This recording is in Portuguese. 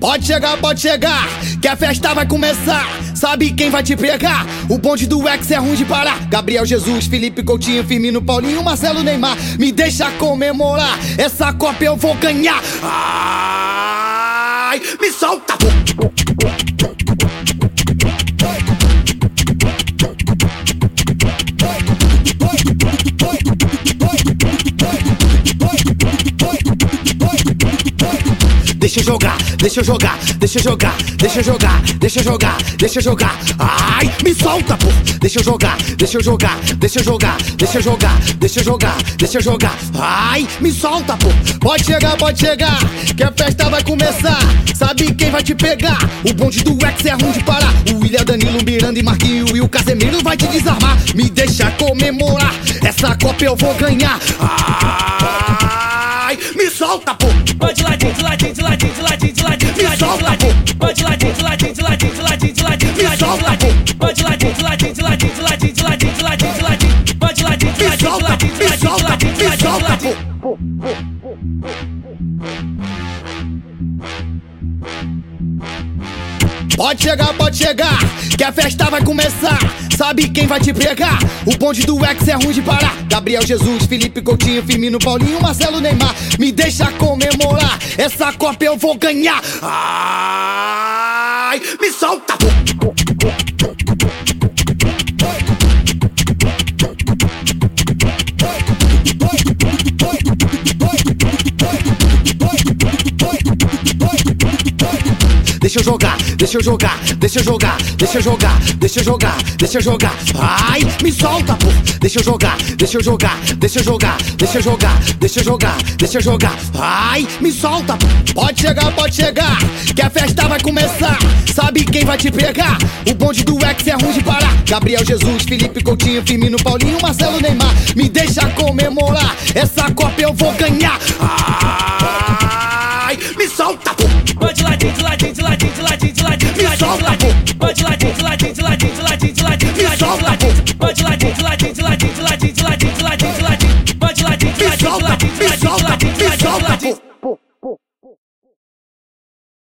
Pode chegar, pode chegar, que a festa vai começar. Sabe quem vai te pegar? O bonde do ex é ruim de parar. Gabriel Jesus, Felipe Coutinho, Firmino, Paulinho, Marcelo Neymar. Me deixa comemorar, essa Copa eu vou ganhar. Ai, me solta! Deixa jogar, deixa jogar, deixa jogar, deixa jogar, deixa jogar, deixa jogar. Ai, me solta, pô. Deixa jogar, deixa jogar, deixa jogar, deixa jogar, deixa jogar, deixa jogar. Ai, me solta, pô. Pode chegar, pode chegar, que a festa vai começar. Sabe quem vai te pegar? O bonde do ex é ruim de parar. O William, Danilo, Miranda e Marquinho e o Casemiro vai te desarmar. Me deixa comemorar, essa Copa eu vou ganhar. Solta, pô. Vai de ladinho, de ladinho, de ladinho, de ladinho, de ladinho, de ladinho, de ladinho. Vai de ladinho, de ladinho, de ladinho, de ladinho, de ladinho, de ladinho, de ladinho. Vai de ladinho, de ladinho, de ladinho, de ladinho, de ladinho, de ladinho, de ladinho. Vai de ladinho, de ladinho, de ladinho, de ladinho, de ladinho, de ladinho, de ladinho. pô. Pode chegar, pode chegar, que a festa vai começar. Sabe quem vai te pegar? O bonde do ex é ruim de parar. Gabriel Jesus, Felipe Coutinho, Firmino, Paulinho, Marcelo Neymar. Me deixa comemorar, essa Copa eu vou ganhar. Ai, me solta! Deixa eu jogar, deixa eu jogar, deixa eu jogar, deixa eu jogar, deixa eu jogar, deixa eu jogar. Ai, me solta, pô. Deixa eu jogar, deixa eu jogar, deixa eu jogar, deixa eu jogar, deixa eu jogar, deixa eu jogar. Ai, me solta, pô. Pode chegar, pode chegar, que a festa vai começar. Sabe quem vai te pegar? O bonde do ex é ruim de parar. Gabriel Jesus, Felipe Coutinho, Firmino, Paulinho, Marcelo Neymar. Me deixa comemorar, essa Copa eu vou ganhar. Ai, Vai de ladinho, de ladinho, de ladinho, de ladinho, de ladinho, de ladinho, de ladinho, ladinho,